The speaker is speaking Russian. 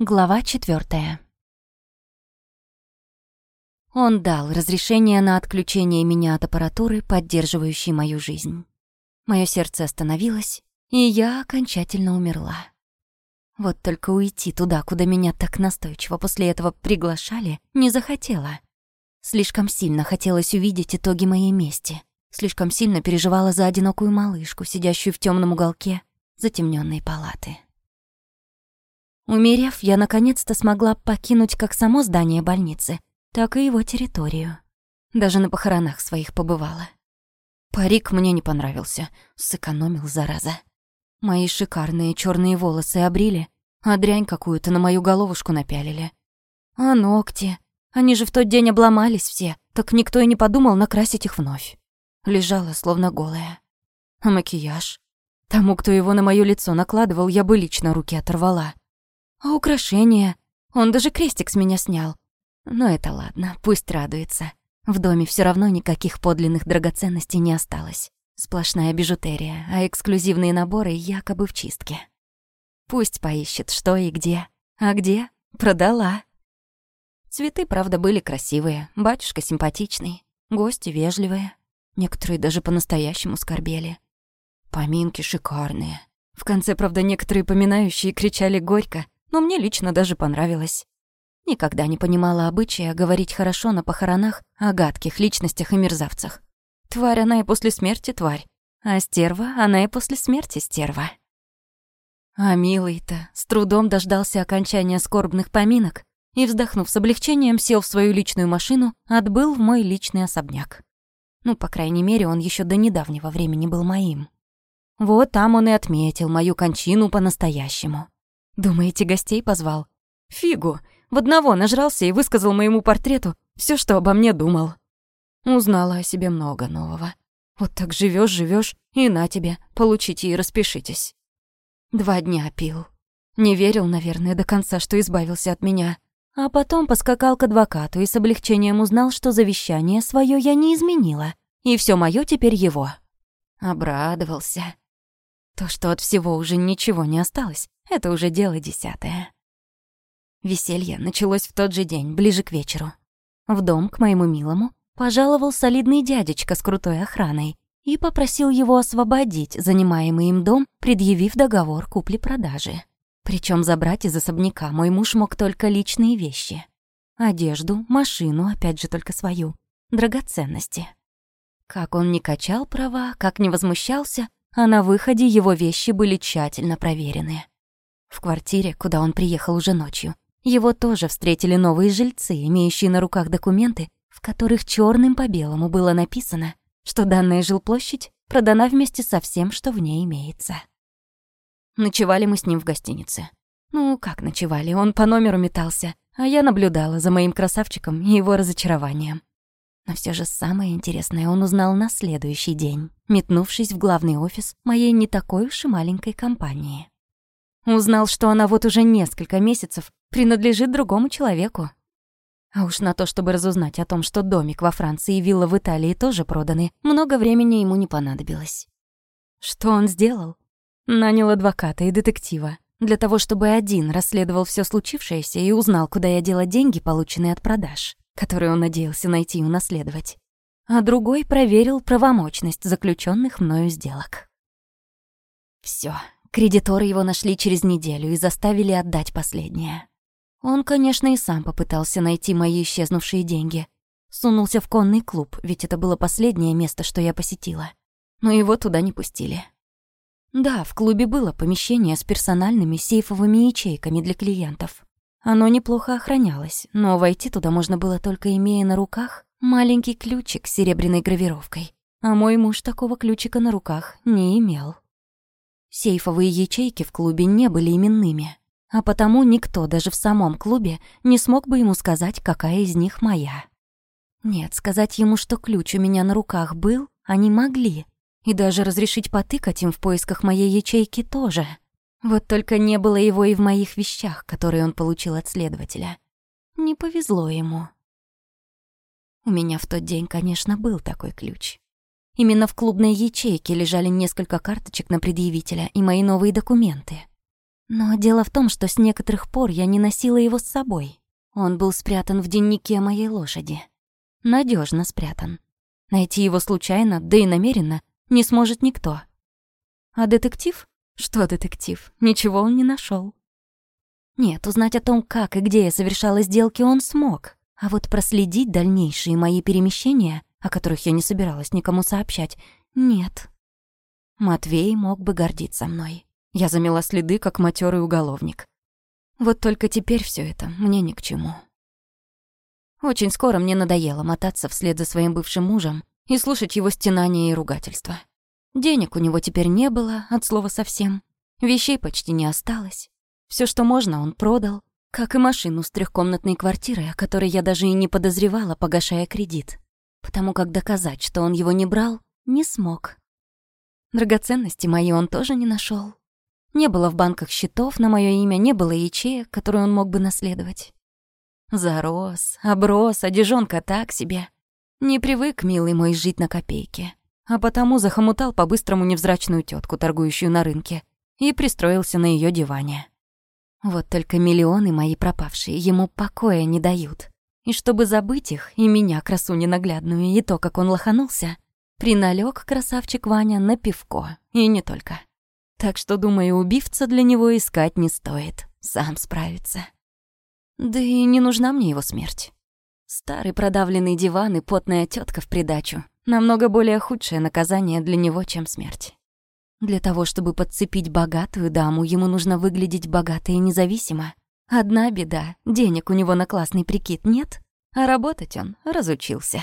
Глава четвертая. Он дал разрешение на отключение меня от аппаратуры, поддерживающей мою жизнь. Мое сердце остановилось, и я окончательно умерла. Вот только уйти туда, куда меня так настойчиво после этого приглашали, не захотела. Слишком сильно хотелось увидеть итоги моей мести. Слишком сильно переживала за одинокую малышку, сидящую в темном уголке затемненной палаты. Умерев, я наконец-то смогла покинуть как само здание больницы, так и его территорию. Даже на похоронах своих побывала. Парик мне не понравился, сэкономил, зараза. Мои шикарные черные волосы обрили, а дрянь какую-то на мою головушку напялили. А ногти? Они же в тот день обломались все, так никто и не подумал накрасить их вновь. Лежала, словно голая. А макияж? Тому, кто его на моё лицо накладывал, я бы лично руки оторвала. А украшения? Он даже крестик с меня снял. Но это ладно, пусть радуется. В доме все равно никаких подлинных драгоценностей не осталось. Сплошная бижутерия, а эксклюзивные наборы якобы в чистке. Пусть поищет, что и где. А где? Продала. Цветы, правда, были красивые, батюшка симпатичный, гости вежливые. Некоторые даже по-настоящему скорбели. Поминки шикарные. В конце, правда, некоторые поминающие кричали горько, но мне лично даже понравилось. Никогда не понимала обычая говорить хорошо на похоронах о гадких личностях и мерзавцах. Тварь она и после смерти тварь, а стерва она и после смерти стерва. А милый-то с трудом дождался окончания скорбных поминок и, вздохнув с облегчением, сел в свою личную машину, отбыл в мой личный особняк. Ну, по крайней мере, он еще до недавнего времени был моим. Вот там он и отметил мою кончину по-настоящему. Думаете, гостей позвал? Фигу! В одного нажрался и высказал моему портрету все, что обо мне думал. Узнала о себе много нового. Вот так живешь, живешь, и на тебе, получите и распишитесь. Два дня пил. Не верил, наверное, до конца, что избавился от меня. А потом поскакал к адвокату и с облегчением узнал, что завещание свое я не изменила, и все мое теперь его. Обрадовался. То, что от всего уже ничего не осталось, это уже дело десятое. Веселье началось в тот же день, ближе к вечеру. В дом к моему милому пожаловал солидный дядечка с крутой охраной и попросил его освободить занимаемый им дом, предъявив договор купли-продажи. Причем забрать из особняка мой муж мог только личные вещи. Одежду, машину, опять же только свою. Драгоценности. Как он не качал права, как не возмущался, а на выходе его вещи были тщательно проверены. В квартире, куда он приехал уже ночью, его тоже встретили новые жильцы, имеющие на руках документы, в которых черным по белому было написано, что данная жилплощадь продана вместе со всем, что в ней имеется. Ночевали мы с ним в гостинице. Ну, как ночевали, он по номеру метался, а я наблюдала за моим красавчиком и его разочарованием. Но все же самое интересное он узнал на следующий день, метнувшись в главный офис моей не такой уж и маленькой компании. Узнал, что она вот уже несколько месяцев принадлежит другому человеку. А уж на то, чтобы разузнать о том, что домик во Франции и вилла в Италии тоже проданы, много времени ему не понадобилось. Что он сделал? Нанял адвоката и детектива для того, чтобы один расследовал все случившееся и узнал, куда я дела деньги, полученные от продаж, которые он надеялся найти и унаследовать. А другой проверил правомочность заключенных мною сделок. Все. Кредиторы его нашли через неделю и заставили отдать последнее. Он, конечно, и сам попытался найти мои исчезнувшие деньги. Сунулся в конный клуб, ведь это было последнее место, что я посетила. Но его туда не пустили. Да, в клубе было помещение с персональными сейфовыми ячейками для клиентов. Оно неплохо охранялось, но войти туда можно было только имея на руках маленький ключик с серебряной гравировкой. А мой муж такого ключика на руках не имел. Сейфовые ячейки в клубе не были именными, а потому никто даже в самом клубе не смог бы ему сказать, какая из них моя. Нет, сказать ему, что ключ у меня на руках был, они могли, и даже разрешить потыкать им в поисках моей ячейки тоже. Вот только не было его и в моих вещах, которые он получил от следователя. Не повезло ему. У меня в тот день, конечно, был такой ключ. Именно в клубной ячейке лежали несколько карточек на предъявителя и мои новые документы. Но дело в том, что с некоторых пор я не носила его с собой. Он был спрятан в дневнике моей лошади. Надежно спрятан. Найти его случайно, да и намеренно, не сможет никто. А детектив? Что детектив? Ничего он не нашел. Нет, узнать о том, как и где я совершала сделки, он смог. А вот проследить дальнейшие мои перемещения о которых я не собиралась никому сообщать. Нет. Матвей мог бы гордиться мной. Я замела следы, как матерый уголовник. Вот только теперь все это мне ни к чему. Очень скоро мне надоело мотаться вслед за своим бывшим мужем и слушать его стенания и ругательства. Денег у него теперь не было, от слова совсем. Вещей почти не осталось. Все, что можно, он продал, как и машину с трехкомнатной квартирой о которой я даже и не подозревала, погашая кредит потому как доказать, что он его не брал, не смог. Драгоценности мои он тоже не нашел. Не было в банках счетов на мое имя, не было ячеек, которые он мог бы наследовать. Зарос, оброс, одежонка так себе. Не привык, милый мой, жить на копейке. А потому захомутал по-быстрому невзрачную тетку, торгующую на рынке, и пристроился на ее диване. Вот только миллионы мои пропавшие ему покоя не дают. И чтобы забыть их, и меня, красу ненаглядную, и то, как он лоханулся, приналёг красавчик Ваня на пивко, и не только. Так что, думаю, убивца для него искать не стоит, сам справится. Да и не нужна мне его смерть. Старый продавленный диван и потная тетка в придачу — намного более худшее наказание для него, чем смерть. Для того, чтобы подцепить богатую даму, ему нужно выглядеть богато и независимо, Одна беда, денег у него на классный прикид нет, а работать он разучился.